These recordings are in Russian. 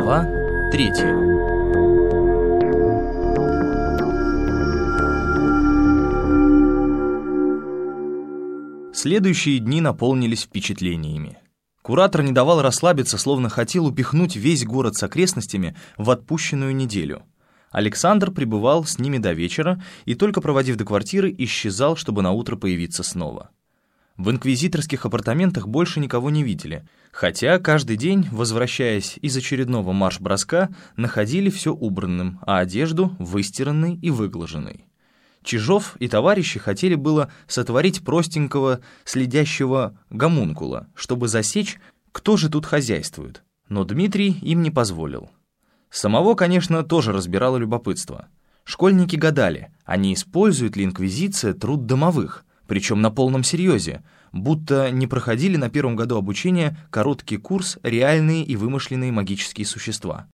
Глава третья Следующие дни наполнились впечатлениями. Куратор не давал расслабиться, словно хотел упихнуть весь город с окрестностями в отпущенную неделю. Александр пребывал с ними до вечера и, только проводив до квартиры, исчезал, чтобы наутро появиться снова. В инквизиторских апартаментах больше никого не видели, хотя каждый день, возвращаясь из очередного марш-броска, находили все убранным, а одежду выстиранной и выглаженной. Чижов и товарищи хотели было сотворить простенького, следящего гомункула, чтобы засечь, кто же тут хозяйствует, но Дмитрий им не позволил. Самого, конечно, тоже разбирало любопытство. Школьники гадали, а не использует ли инквизиция труд домовых — причем на полном серьезе, будто не проходили на первом году обучения короткий курс «Реальные и вымышленные магические существа».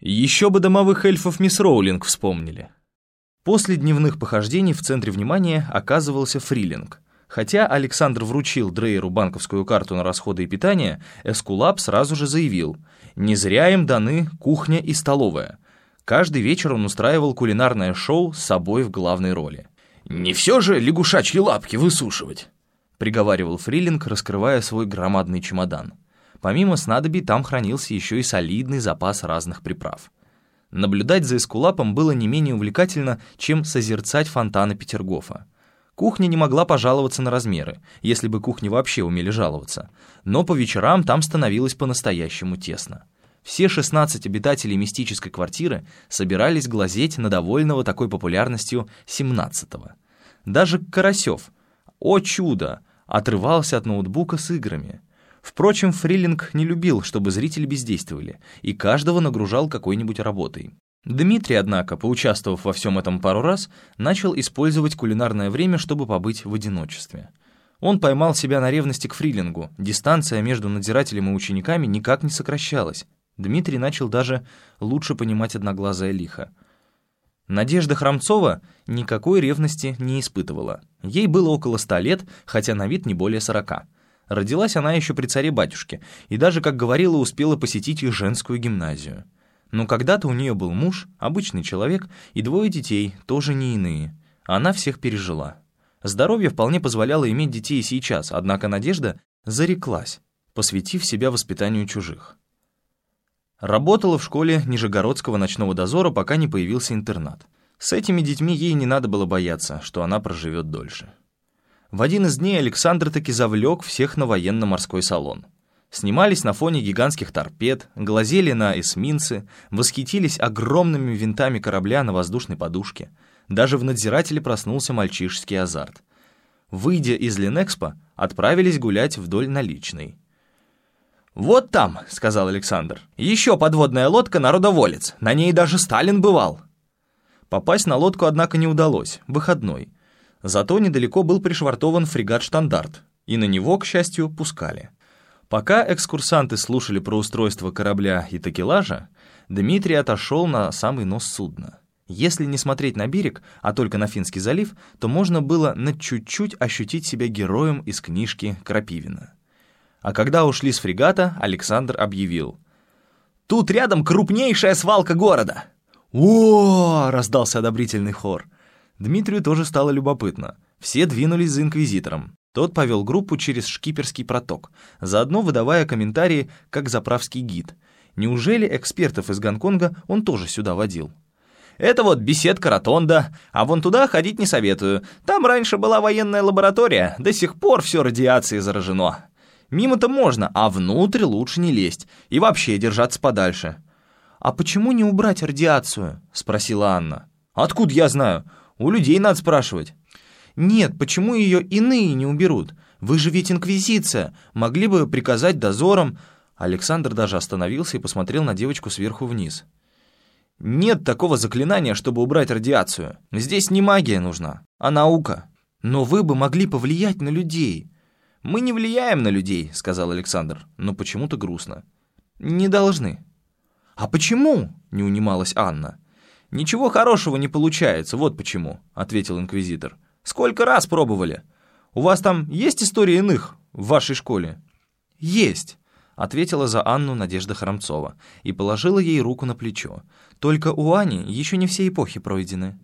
Еще бы домовых эльфов мисс Роулинг вспомнили. После дневных похождений в центре внимания оказывался фрилинг. Хотя Александр вручил Дрейеру банковскую карту на расходы и питание, Эскулап сразу же заявил, не зря им даны кухня и столовая. Каждый вечер он устраивал кулинарное шоу с собой в главной роли. «Не все же лягушачьи лапки высушивать», — приговаривал Фрилинг, раскрывая свой громадный чемодан. Помимо снадобий там хранился еще и солидный запас разных приправ. Наблюдать за эскулапом было не менее увлекательно, чем созерцать фонтаны Петергофа. Кухня не могла пожаловаться на размеры, если бы кухни вообще умели жаловаться, но по вечерам там становилось по-настоящему тесно. Все 16 обитателей мистической квартиры собирались глазеть на довольного такой популярностью 17-го. Даже Карасев, о чудо, отрывался от ноутбука с играми. Впрочем, Фрилинг не любил, чтобы зрители бездействовали, и каждого нагружал какой-нибудь работой. Дмитрий, однако, поучаствовав во всем этом пару раз, начал использовать кулинарное время, чтобы побыть в одиночестве. Он поймал себя на ревности к Фрилингу, дистанция между надзирателем и учениками никак не сокращалась, Дмитрий начал даже лучше понимать одноглазое лихо. Надежда Храмцова никакой ревности не испытывала. Ей было около ста лет, хотя на вид не более сорока. Родилась она еще при царе-батюшке, и даже, как говорила, успела посетить и женскую гимназию. Но когда-то у нее был муж, обычный человек, и двое детей, тоже не иные. Она всех пережила. Здоровье вполне позволяло иметь детей и сейчас, однако Надежда зареклась, посвятив себя воспитанию чужих. Работала в школе Нижегородского ночного дозора, пока не появился интернат. С этими детьми ей не надо было бояться, что она проживет дольше. В один из дней Александр таки завлек всех на военно-морской салон. Снимались на фоне гигантских торпед, глазели на эсминцы, восхитились огромными винтами корабля на воздушной подушке. Даже в надзирателе проснулся мальчишеский азарт. Выйдя из Ленэкспо, отправились гулять вдоль наличной. «Вот там», — сказал Александр, — «еще подводная лодка народоволец, на ней даже Сталин бывал». Попасть на лодку, однако, не удалось, выходной. Зато недалеко был пришвартован фрегат «Штандарт», и на него, к счастью, пускали. Пока экскурсанты слушали про устройство корабля и такелажа, Дмитрий отошел на самый нос судна. Если не смотреть на берег, а только на Финский залив, то можно было на чуть-чуть ощутить себя героем из книжки Крапивина. А когда ушли с фрегата, Александр объявил. «Тут рядом крупнейшая свалка города!» «О!» — раздался одобрительный хор. Дмитрию тоже стало любопытно. Все двинулись за инквизитором. Тот повел группу через шкиперский проток, заодно выдавая комментарии как заправский гид. Неужели экспертов из Гонконга он тоже сюда водил? «Это вот беседка ротонда, а вон туда ходить не советую. Там раньше была военная лаборатория, до сих пор все радиацией заражено. Мимо-то можно, а внутрь лучше не лезть и вообще держаться подальше. «А почему не убрать радиацию?» — спросила Анна. «Откуда я знаю? У людей надо спрашивать». «Нет, почему ее иные не уберут? Вы же ведь инквизиция, могли бы приказать дозорам...» Александр даже остановился и посмотрел на девочку сверху вниз. «Нет такого заклинания, чтобы убрать радиацию. Здесь не магия нужна, а наука. Но вы бы могли повлиять на людей. «Мы не влияем на людей», — сказал Александр, но почему-то грустно. «Не должны». «А почему?» — не унималась Анна. «Ничего хорошего не получается, вот почему», — ответил инквизитор. «Сколько раз пробовали? У вас там есть истории иных в вашей школе?» «Есть. — ответила за Анну Надежда Храмцова и положила ей руку на плечо. «Только у Ани еще не все эпохи пройдены».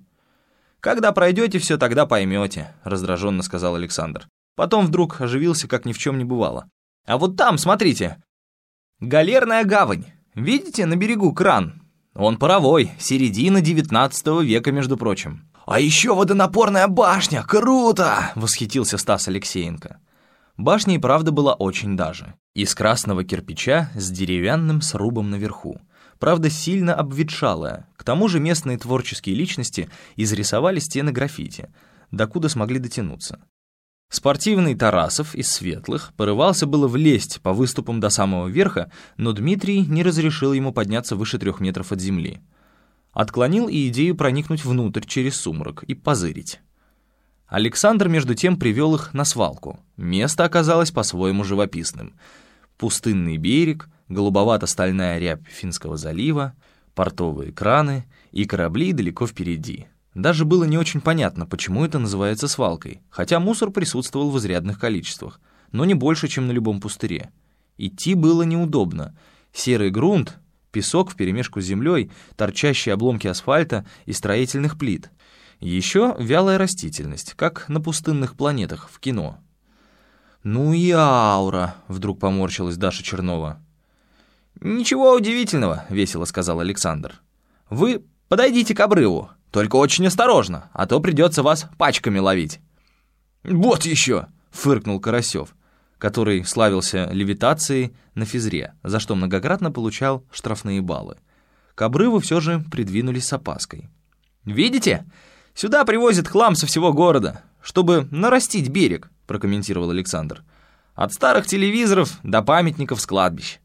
«Когда пройдете все, тогда поймете», — раздраженно сказал Александр. Потом вдруг оживился, как ни в чем не бывало. «А вот там, смотрите! Галерная гавань! Видите, на берегу кран? Он паровой, середина девятнадцатого века, между прочим». «А еще водонапорная башня! Круто!» — восхитился Стас Алексеенко. Башня и правда была очень даже. Из красного кирпича с деревянным срубом наверху правда сильно обветшалая. К тому же местные творческие личности изрисовали стены граффити, докуда смогли дотянуться. Спортивный Тарасов из Светлых порывался было влезть по выступам до самого верха, но Дмитрий не разрешил ему подняться выше трех метров от земли. Отклонил и идею проникнуть внутрь через сумрак и позырить. Александр, между тем, привел их на свалку. Место оказалось по-своему живописным. Пустынный берег — голубовато-стальная рябь Финского залива, портовые краны и корабли далеко впереди. Даже было не очень понятно, почему это называется свалкой, хотя мусор присутствовал в изрядных количествах, но не больше, чем на любом пустыре. Идти было неудобно. Серый грунт, песок вперемешку с землей, торчащие обломки асфальта и строительных плит. Еще вялая растительность, как на пустынных планетах в кино. «Ну и аура!» — вдруг поморщилась Даша Чернова. «Ничего удивительного», — весело сказал Александр. «Вы подойдите к обрыву, только очень осторожно, а то придется вас пачками ловить». «Вот еще!» — фыркнул Карасев, который славился левитацией на физре, за что многократно получал штрафные баллы. К обрыву все же придвинулись с опаской. «Видите? Сюда привозят хлам со всего города, чтобы нарастить берег», — прокомментировал Александр. «От старых телевизоров до памятников с кладбищ».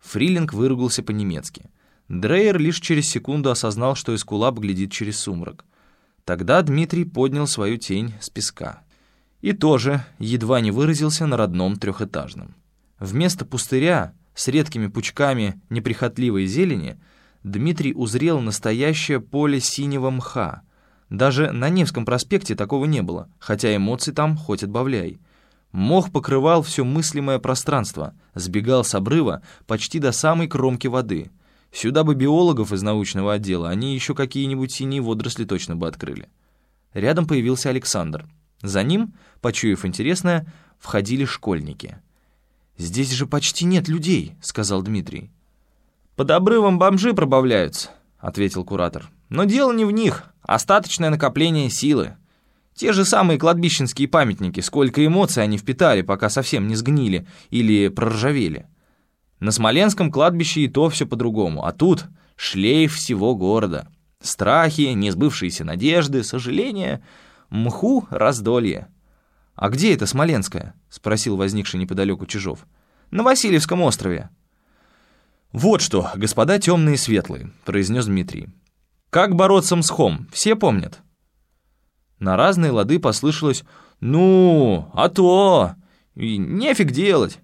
Фрилинг выругался по-немецки. Дрейер лишь через секунду осознал, что Эскулап глядит через сумрак. Тогда Дмитрий поднял свою тень с песка. И тоже едва не выразился на родном трехэтажном. Вместо пустыря с редкими пучками неприхотливой зелени Дмитрий узрел настоящее поле синего мха. Даже на Невском проспекте такого не было, хотя эмоций там хоть отбавляй. Мох покрывал все мыслимое пространство, сбегал с обрыва почти до самой кромки воды. Сюда бы биологов из научного отдела, они еще какие-нибудь синие водоросли точно бы открыли. Рядом появился Александр. За ним, почуяв интересное, входили школьники. «Здесь же почти нет людей», — сказал Дмитрий. «Под обрывом бомжи пробавляются», — ответил куратор. «Но дело не в них. Остаточное накопление силы. Те же самые кладбищенские памятники, сколько эмоций они впитали, пока совсем не сгнили или проржавели. На Смоленском кладбище и то все по-другому, а тут шлейф всего города. Страхи, несбывшиеся надежды, сожаления, мху раздолье. «А где это Смоленское?» — спросил возникший неподалеку Чижов. «На Васильевском острове». «Вот что, господа темные и светлые», — произнес Дмитрий. «Как бороться с мхом, все помнят?» На разные лады послышалось «Ну, а то!» и «Нефиг делать!»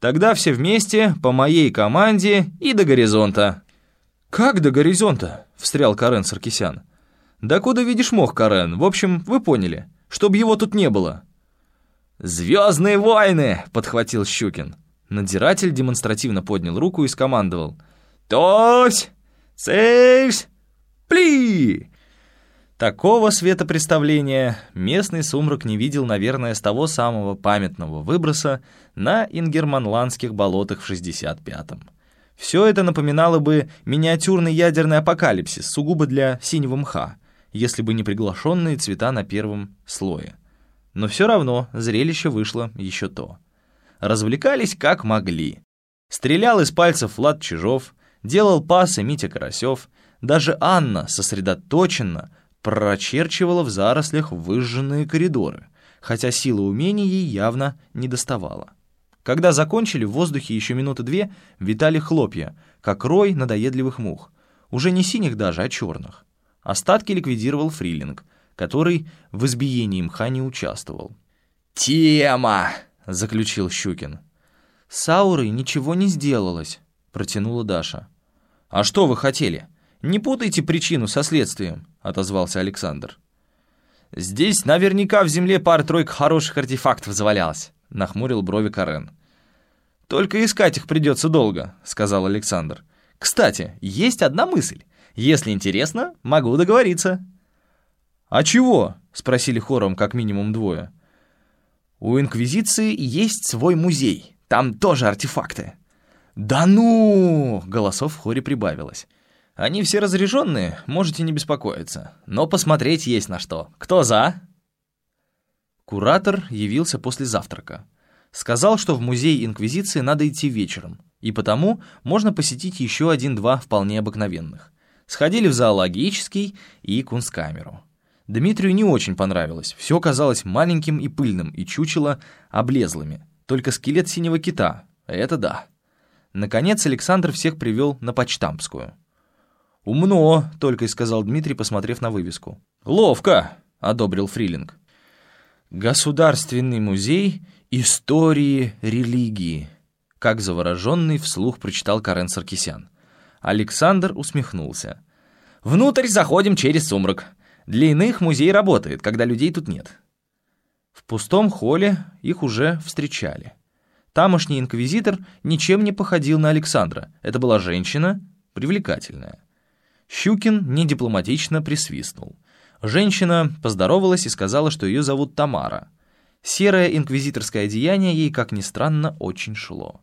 Тогда все вместе, по моей команде и до горизонта. «Как до горизонта?» — встрял Карен Саркисян. «Да куда видишь мох, Карен? В общем, вы поняли. Чтоб его тут не было». «Звездные войны!» — подхватил Щукин. Надзиратель демонстративно поднял руку и скомандовал. «Тось! Цельсь! Пли!» Такого светопредставления местный сумрак не видел, наверное, с того самого памятного выброса на ингерманландских болотах в 65-м. Все это напоминало бы миниатюрный ядерный апокалипсис, сугубо для синего мха, если бы не приглашенные цвета на первом слое. Но все равно зрелище вышло еще то. Развлекались как могли. Стрелял из пальцев Влад Чижов, делал пасы Митя Карасев, даже Анна сосредоточенно, прочерчивала в зарослях выжженные коридоры, хотя сила умений ей явно не доставала. Когда закончили, в воздухе еще минуты две витали хлопья, как рой надоедливых мух, уже не синих даже, а черных. Остатки ликвидировал Фрилинг, который в избиении мха не участвовал. «Тема!» — заключил Щукин. «С аурой ничего не сделалось», — протянула Даша. «А что вы хотели? Не путайте причину со следствием отозвался Александр. «Здесь наверняка в земле пара-тройка хороших артефактов завалялась», — нахмурил брови Карен. «Только искать их придется долго», — сказал Александр. «Кстати, есть одна мысль. Если интересно, могу договориться». «А чего?» — спросили хором как минимум двое. «У Инквизиции есть свой музей. Там тоже артефакты». «Да ну!» — голосов в хоре прибавилось. «Они все разряженные, можете не беспокоиться. Но посмотреть есть на что. Кто за?» Куратор явился после завтрака. Сказал, что в музей Инквизиции надо идти вечером, и потому можно посетить еще один-два вполне обыкновенных. Сходили в зоологический и кунсткамеру. Дмитрию не очень понравилось, все казалось маленьким и пыльным, и чучело облезлыми. Только скелет синего кита, это да. Наконец Александр всех привел на почтампскую. «Умно», — только и сказал Дмитрий, посмотрев на вывеску. «Ловко», — одобрил Фрилинг. «Государственный музей истории религии», как завороженный вслух прочитал Карен Саркисян. Александр усмехнулся. «Внутрь заходим через сумрак. Для иных музей работает, когда людей тут нет». В пустом холле их уже встречали. Тамошний инквизитор ничем не походил на Александра. Это была женщина, привлекательная. Щукин недипломатично присвистнул. Женщина поздоровалась и сказала, что ее зовут Тамара. Серое инквизиторское одеяние ей, как ни странно, очень шло.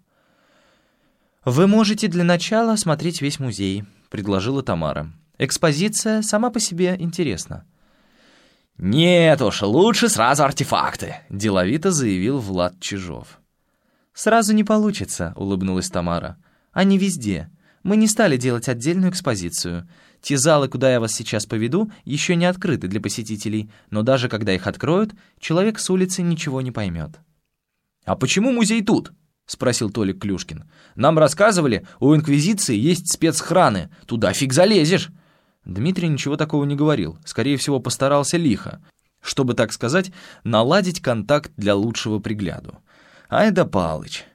«Вы можете для начала осмотреть весь музей», — предложила Тамара. «Экспозиция сама по себе интересна». «Нет уж, лучше сразу артефакты», — деловито заявил Влад Чижов. «Сразу не получится», — улыбнулась Тамара. «Они везде. Мы не стали делать отдельную экспозицию. Те залы, куда я вас сейчас поведу, еще не открыты для посетителей, но даже когда их откроют, человек с улицы ничего не поймет. «А почему музей тут?» — спросил Толик Клюшкин. «Нам рассказывали, у Инквизиции есть спецхраны, туда фиг залезешь». Дмитрий ничего такого не говорил, скорее всего, постарался лихо, чтобы, так сказать, наладить контакт для лучшего пригляду. Ай да Палыч.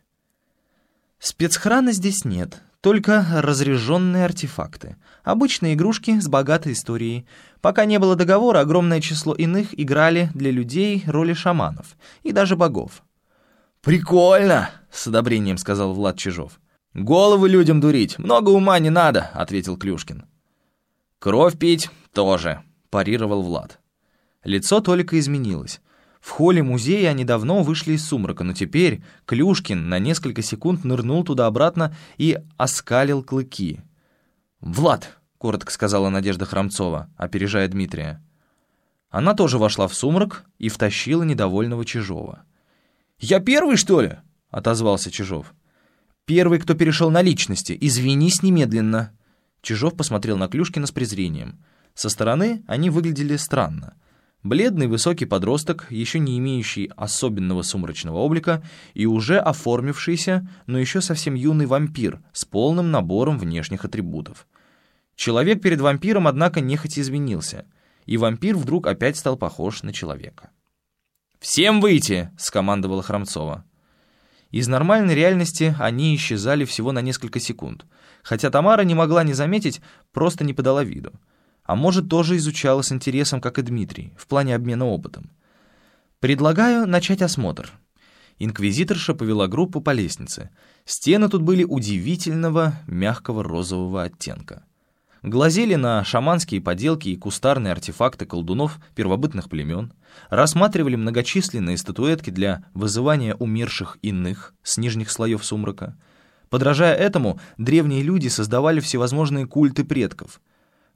Спецхрана здесь нет, только разряженные артефакты. Обычные игрушки с богатой историей. Пока не было договора, огромное число иных играли для людей роли шаманов и даже богов. «Прикольно!» — с одобрением сказал Влад Чижов. «Головы людям дурить, много ума не надо», — ответил Клюшкин. «Кровь пить тоже», — парировал Влад. Лицо Толика изменилось. В холле музея они давно вышли из сумрака, но теперь Клюшкин на несколько секунд нырнул туда-обратно и оскалил клыки. «Влад!» — коротко сказала Надежда Храмцова, опережая Дмитрия. Она тоже вошла в сумрак и втащила недовольного Чижова. «Я первый, что ли?» — отозвался Чижов. «Первый, кто перешел на личности. Извинись немедленно». Чижов посмотрел на Клюшкина с презрением. Со стороны они выглядели странно — Бледный высокий подросток, еще не имеющий особенного сумрачного облика и уже оформившийся, но еще совсем юный вампир с полным набором внешних атрибутов. Человек перед вампиром, однако, нехотя изменился, и вампир вдруг опять стал похож на человека. «Всем выйти!» — скомандовала Храмцова. Из нормальной реальности они исчезали всего на несколько секунд, хотя Тамара не могла не заметить, просто не подала виду а может, тоже изучала с интересом, как и Дмитрий, в плане обмена опытом. «Предлагаю начать осмотр». Инквизиторша повела группу по лестнице. Стены тут были удивительного мягкого розового оттенка. Глазели на шаманские поделки и кустарные артефакты колдунов первобытных племен, рассматривали многочисленные статуэтки для вызывания умерших иных с нижних слоев сумрака. Подражая этому, древние люди создавали всевозможные культы предков —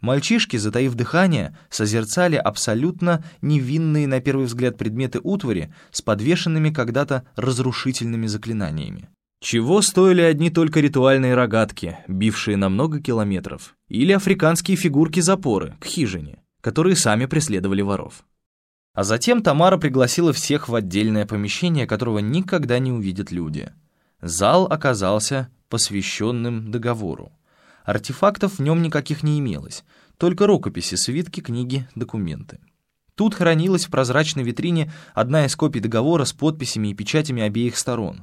Мальчишки, затаив дыхание, созерцали абсолютно невинные на первый взгляд предметы утвари с подвешенными когда-то разрушительными заклинаниями. Чего стоили одни только ритуальные рогатки, бившие на много километров, или африканские фигурки-запоры к хижине, которые сами преследовали воров. А затем Тамара пригласила всех в отдельное помещение, которого никогда не увидят люди. Зал оказался посвященным договору. Артефактов в нем никаких не имелось, только рукописи, свитки, книги, документы. Тут хранилась в прозрачной витрине одна из копий договора с подписями и печатями обеих сторон.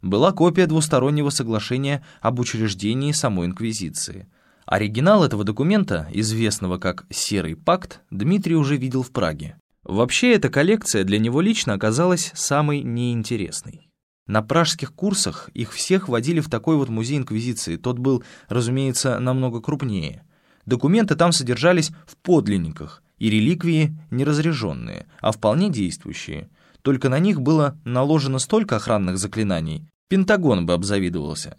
Была копия двустороннего соглашения об учреждении самой Инквизиции. Оригинал этого документа, известного как «Серый пакт», Дмитрий уже видел в Праге. Вообще, эта коллекция для него лично оказалась самой неинтересной. На пражских курсах их всех водили в такой вот музей Инквизиции. Тот был, разумеется, намного крупнее. Документы там содержались в подлинниках, и реликвии не разряженные, а вполне действующие. Только на них было наложено столько охранных заклинаний, Пентагон бы обзавидовался.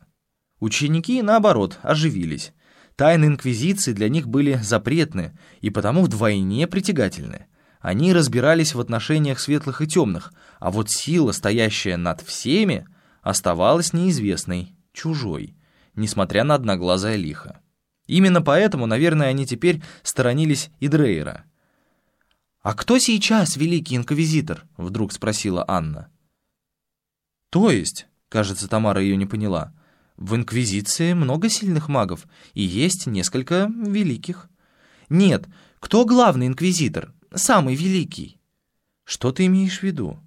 Ученики, наоборот, оживились. Тайны Инквизиции для них были запретны и потому вдвойне притягательны. Они разбирались в отношениях светлых и темных, а вот сила, стоящая над всеми, оставалась неизвестной, чужой, несмотря на одноглазое лихо. Именно поэтому, наверное, они теперь сторонились и Дрейера. «А кто сейчас великий инквизитор?» — вдруг спросила Анна. «То есть?» — кажется, Тамара ее не поняла. «В инквизиции много сильных магов, и есть несколько великих». «Нет, кто главный инквизитор? Самый великий». «Что ты имеешь в виду?»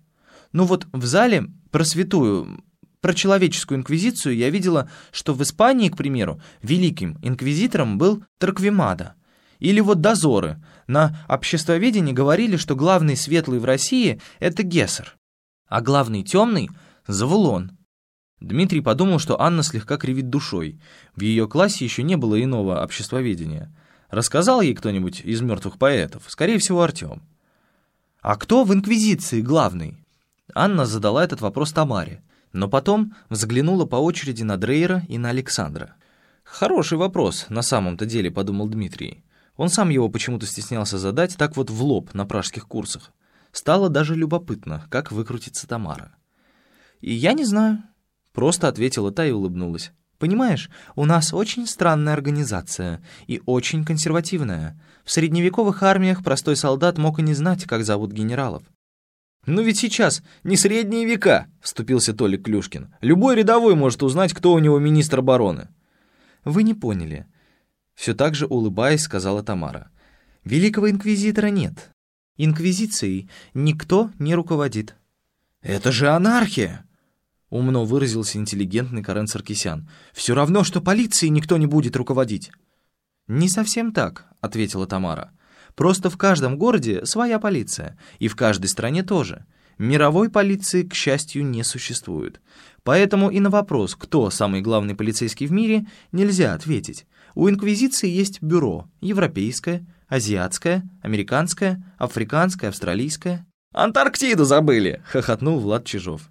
«Ну вот в зале про святую, про человеческую инквизицию я видела, что в Испании, к примеру, великим инквизитором был Тарквимада. Или вот дозоры. На обществоведении говорили, что главный светлый в России — это Гессер, а главный темный — Завулон. Дмитрий подумал, что Анна слегка кривит душой. В ее классе еще не было иного обществоведения. Рассказал ей кто-нибудь из мертвых поэтов? Скорее всего, Артем. «А кто в Инквизиции главный?» Анна задала этот вопрос Тамаре, но потом взглянула по очереди на Дрейера и на Александра. «Хороший вопрос, на самом-то деле», — подумал Дмитрий. Он сам его почему-то стеснялся задать так вот в лоб на пражских курсах. Стало даже любопытно, как выкрутится Тамара. «И я не знаю», — просто ответила та и улыбнулась. Понимаешь, у нас очень странная организация и очень консервативная. В средневековых армиях простой солдат мог и не знать, как зовут генералов. «Ну ведь сейчас не средние века», — вступился Толик Клюшкин. «Любой рядовой может узнать, кто у него министр обороны». «Вы не поняли», — все так же улыбаясь, сказала Тамара. «Великого инквизитора нет. Инквизицией никто не руководит». «Это же анархия!» Умно выразился интеллигентный Карен Саркисян. «Все равно, что полиции никто не будет руководить». «Не совсем так», — ответила Тамара. «Просто в каждом городе своя полиция, и в каждой стране тоже. Мировой полиции, к счастью, не существует. Поэтому и на вопрос, кто самый главный полицейский в мире, нельзя ответить. У Инквизиции есть бюро — европейское, азиатское, американское, африканское, австралийское». «Антарктиду забыли!» — хохотнул Влад Чижов.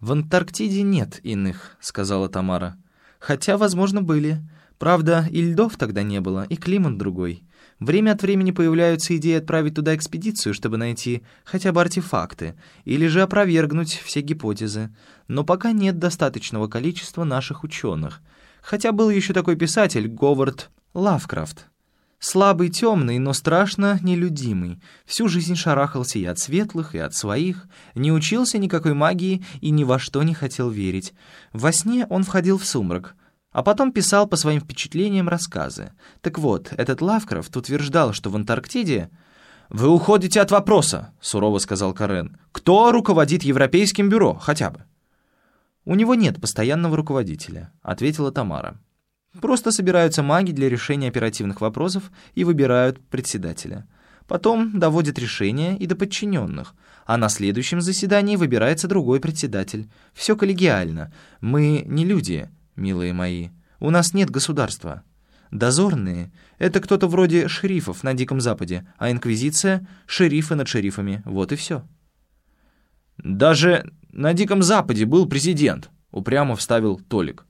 «В Антарктиде нет иных», — сказала Тамара. «Хотя, возможно, были. Правда, и льдов тогда не было, и климат другой. Время от времени появляются идеи отправить туда экспедицию, чтобы найти хотя бы артефакты, или же опровергнуть все гипотезы. Но пока нет достаточного количества наших ученых. Хотя был еще такой писатель Говард Лавкрафт. Слабый, темный, но страшно нелюдимый. Всю жизнь шарахался и от светлых, и от своих. Не учился никакой магии и ни во что не хотел верить. Во сне он входил в сумрак. А потом писал по своим впечатлениям рассказы. Так вот, этот Лавкрафт утверждал, что в Антарктиде... «Вы уходите от вопроса», — сурово сказал Карен. «Кто руководит Европейским бюро, хотя бы?» «У него нет постоянного руководителя», — ответила Тамара. Просто собираются маги для решения оперативных вопросов и выбирают председателя. Потом доводят решение и до подчиненных, а на следующем заседании выбирается другой председатель. Все коллегиально. Мы не люди, милые мои. У нас нет государства. Дозорные — это кто-то вроде шерифов на Диком Западе, а инквизиция — шерифы над шерифами. Вот и все. «Даже на Диком Западе был президент», — упрямо вставил Толик.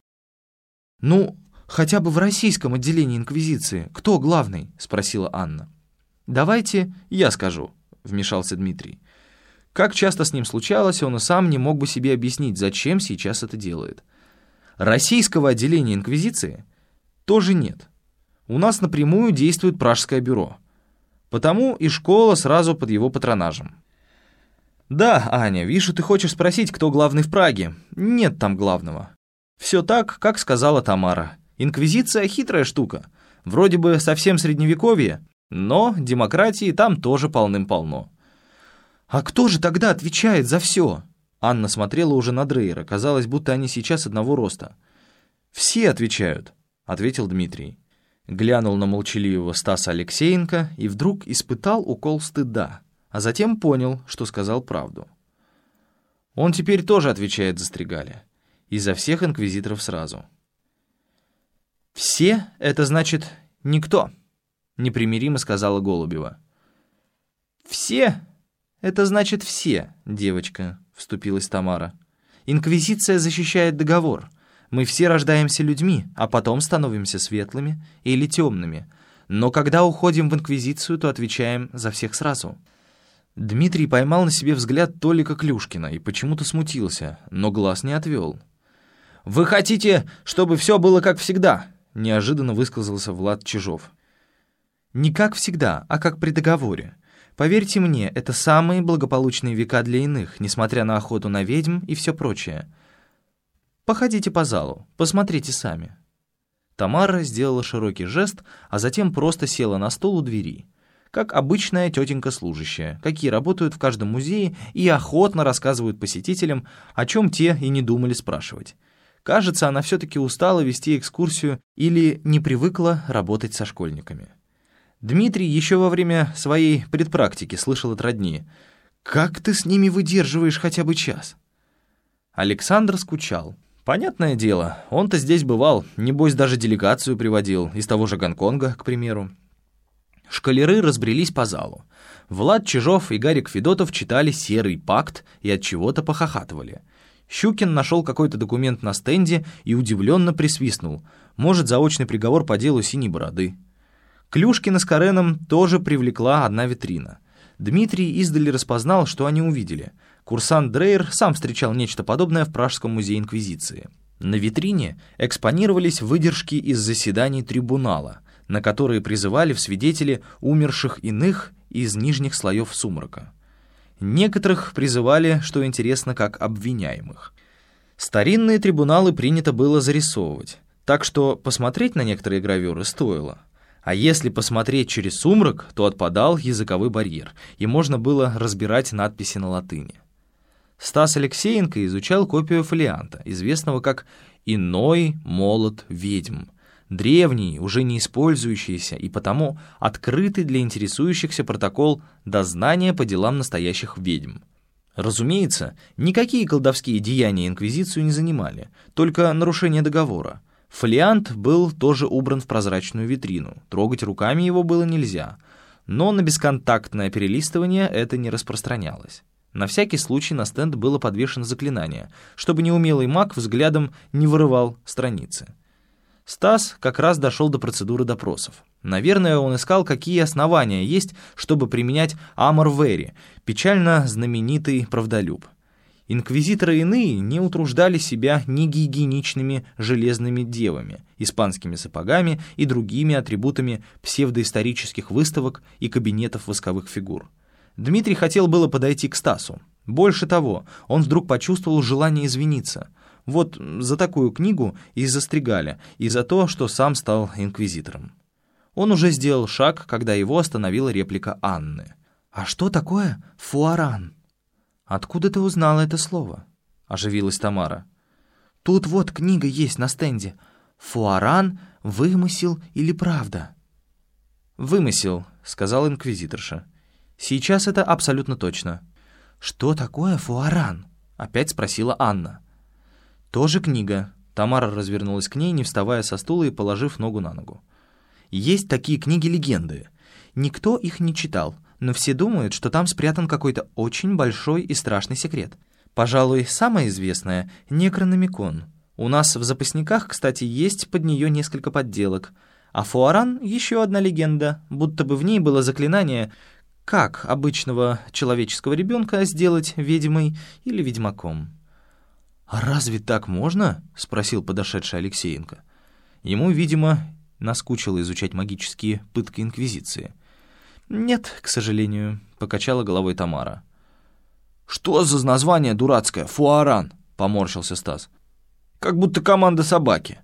«Ну, хотя бы в российском отделении Инквизиции. Кто главный?» — спросила Анна. «Давайте я скажу», — вмешался Дмитрий. Как часто с ним случалось, он и сам не мог бы себе объяснить, зачем сейчас это делает. Российского отделения Инквизиции тоже нет. У нас напрямую действует Пражское бюро. Потому и школа сразу под его патронажем. «Да, Аня, вижу, ты хочешь спросить, кто главный в Праге. Нет там главного. Все так, как сказала Тамара. Инквизиция — хитрая штука. Вроде бы совсем средневековье, но демократии там тоже полным-полно. «А кто же тогда отвечает за все?» Анна смотрела уже на Дрейера. Казалось, будто они сейчас одного роста. «Все отвечают», — ответил Дмитрий. Глянул на молчаливого Стаса Алексеенко и вдруг испытал укол стыда, а затем понял, что сказал правду. Он теперь тоже отвечает за Стригаля. И за всех инквизиторов сразу. «Все — это значит никто», — непримиримо сказала Голубева. «Все — это значит все, девочка», — вступилась Тамара. «Инквизиция защищает договор. Мы все рождаемся людьми, а потом становимся светлыми или темными. Но когда уходим в инквизицию, то отвечаем за всех сразу». Дмитрий поймал на себе взгляд Толика Клюшкина и почему-то смутился, но глаз не отвел. «Вы хотите, чтобы все было как всегда?» — неожиданно высказался Влад Чижов. «Не как всегда, а как при договоре. Поверьте мне, это самые благополучные века для иных, несмотря на охоту на ведьм и все прочее. Походите по залу, посмотрите сами». Тамара сделала широкий жест, а затем просто села на стул у двери — как обычная тетенька-служащая, какие работают в каждом музее и охотно рассказывают посетителям, о чем те и не думали спрашивать. Кажется, она все-таки устала вести экскурсию или не привыкла работать со школьниками. Дмитрий еще во время своей предпрактики слышал от родни «Как ты с ними выдерживаешь хотя бы час?» Александр скучал. Понятное дело, он-то здесь бывал, небось даже делегацию приводил, из того же Гонконга, к примеру. Шкалеры разбрелись по залу. Влад Чижов и Гарик Федотов читали «Серый пакт» и от чего-то похохатывали. Щукин нашел какой-то документ на стенде и удивленно присвистнул. Может, заочный приговор по делу синей бороды. Клюшкина с Кареном тоже привлекла одна витрина. Дмитрий издали распознал, что они увидели. Курсант Дрейер сам встречал нечто подобное в Пражском музее Инквизиции. На витрине экспонировались выдержки из заседаний трибунала — на которые призывали в свидетели умерших иных из нижних слоев сумрака. Некоторых призывали, что интересно, как обвиняемых. Старинные трибуналы принято было зарисовывать, так что посмотреть на некоторые гравюры стоило. А если посмотреть через сумрак, то отпадал языковой барьер, и можно было разбирать надписи на латыни. Стас Алексеенко изучал копию фолианта, известного как «Иной молот ведьм», древний, уже не использующийся и потому открытый для интересующихся протокол дознания по делам настоящих ведьм. Разумеется, никакие колдовские деяния Инквизицию не занимали, только нарушение договора. Фолиант был тоже убран в прозрачную витрину, трогать руками его было нельзя, но на бесконтактное перелистывание это не распространялось. На всякий случай на стенд было подвешено заклинание, чтобы неумелый маг взглядом не вырывал страницы. Стас как раз дошел до процедуры допросов. Наверное, он искал, какие основания есть, чтобы применять Амор Вери, печально знаменитый правдолюб. Инквизиторы иные не утруждали себя ни гигиеничными железными девами, испанскими сапогами и другими атрибутами псевдоисторических выставок и кабинетов восковых фигур. Дмитрий хотел было подойти к Стасу. Больше того, он вдруг почувствовал желание извиниться — вот за такую книгу и застригали, и за то, что сам стал инквизитором. Он уже сделал шаг, когда его остановила реплика Анны. «А что такое фуаран?» «Откуда ты узнала это слово?» — оживилась Тамара. «Тут вот книга есть на стенде. Фуаран, вымысел или правда?» «Вымысел», — сказал инквизиторша. «Сейчас это абсолютно точно». «Что такое фуаран?» — опять спросила Анна. «Тоже книга». Тамара развернулась к ней, не вставая со стула и положив ногу на ногу. «Есть такие книги-легенды. Никто их не читал, но все думают, что там спрятан какой-то очень большой и страшный секрет. Пожалуй, самая известная — Некрономикон. У нас в запасниках, кстати, есть под нее несколько подделок. А Фуаран — еще одна легенда, будто бы в ней было заклинание «Как обычного человеческого ребенка сделать ведьмой или ведьмаком?» «А разве так можно?» — спросил подошедший Алексеенко. Ему, видимо, наскучило изучать магические пытки Инквизиции. «Нет, к сожалению», — покачала головой Тамара. «Что за название дурацкое? Фуаран!» — поморщился Стас. «Как будто команда собаки».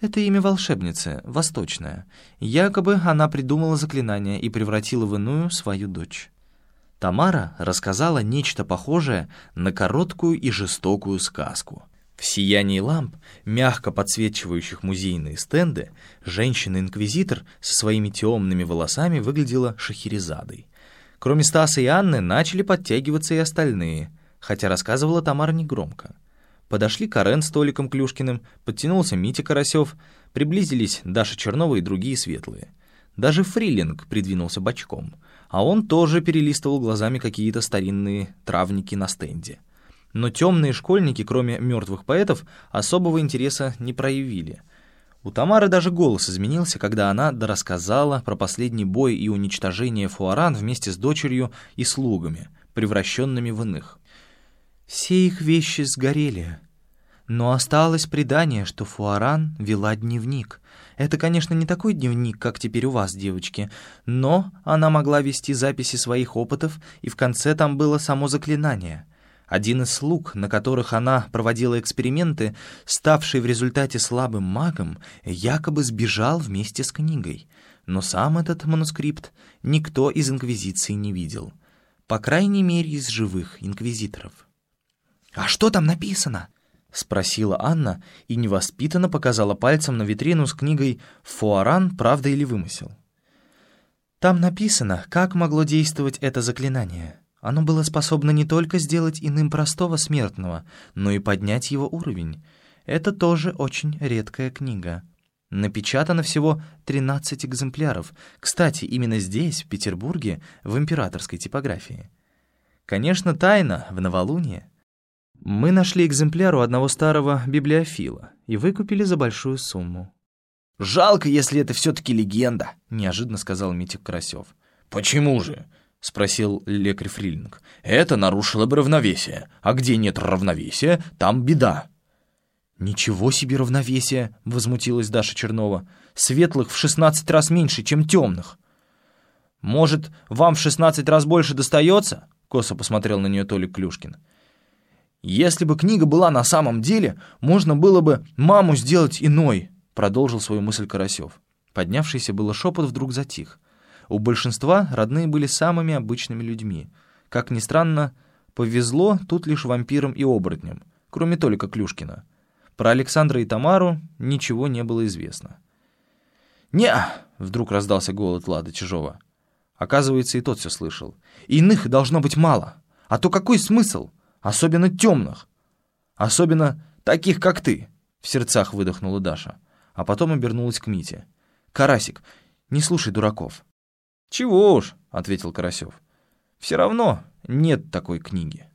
Это имя волшебницы, восточное. Якобы она придумала заклинание и превратила в иную свою дочь. Тамара рассказала нечто похожее на короткую и жестокую сказку. В сиянии ламп, мягко подсвечивающих музейные стенды, женщина-инквизитор со своими темными волосами выглядела шахерезадой. Кроме Стаса и Анны начали подтягиваться и остальные. хотя рассказывала Тамара негромко. Подошли Карен с Толиком Клюшкиным, подтянулся Митя Карасев, приблизились Даша Чернова и другие светлые. Даже Фрилинг придвинулся бочком, а он тоже перелистывал глазами какие-то старинные травники на стенде. Но темные школьники, кроме мертвых поэтов, особого интереса не проявили. У Тамары даже голос изменился, когда она дорассказала про последний бой и уничтожение Фуаран вместе с дочерью и слугами, превращенными в иных. Все их вещи сгорели, но осталось предание, что Фуаран вела дневник. Это, конечно, не такой дневник, как теперь у вас, девочки, но она могла вести записи своих опытов, и в конце там было само заклинание. Один из слуг, на которых она проводила эксперименты, ставший в результате слабым магом, якобы сбежал вместе с книгой. Но сам этот манускрипт никто из Инквизиции не видел. По крайней мере, из живых инквизиторов. «А что там написано?» — спросила Анна и невоспитанно показала пальцем на витрину с книгой «Фуаран. Правда или вымысел?». Там написано, как могло действовать это заклинание. Оно было способно не только сделать иным простого смертного, но и поднять его уровень. Это тоже очень редкая книга. Напечатано всего 13 экземпляров. Кстати, именно здесь, в Петербурге, в императорской типографии. Конечно, тайна в новолуние. Мы нашли экземпляр у одного старого библиофила и выкупили за большую сумму. «Жалко, если это все-таки легенда», — неожиданно сказал Митик Карасев. «Почему же?» — спросил лекарь Фрилинг. «Это нарушило бы равновесие, а где нет равновесия, там беда». «Ничего себе равновесие!» — возмутилась Даша Чернова. «Светлых в шестнадцать раз меньше, чем темных». «Может, вам в шестнадцать раз больше достается?» — косо посмотрел на нее Толик Клюшкин. «Если бы книга была на самом деле, можно было бы маму сделать иной», — продолжил свою мысль Карасев. Поднявшийся было шепот вдруг затих. У большинства родные были самыми обычными людьми. Как ни странно, повезло тут лишь вампирам и оборотням, кроме Толика Клюшкина. Про Александра и Тамару ничего не было известно. не вдруг раздался голос Лады Чижова. Оказывается, и тот все слышал. «Иных должно быть мало. А то какой смысл?» Особенно темных. Особенно таких, как ты, в сердцах выдохнула Даша, а потом обернулась к Мите. Карасик, не слушай дураков. Чего уж, ответил Карасев. Все равно нет такой книги.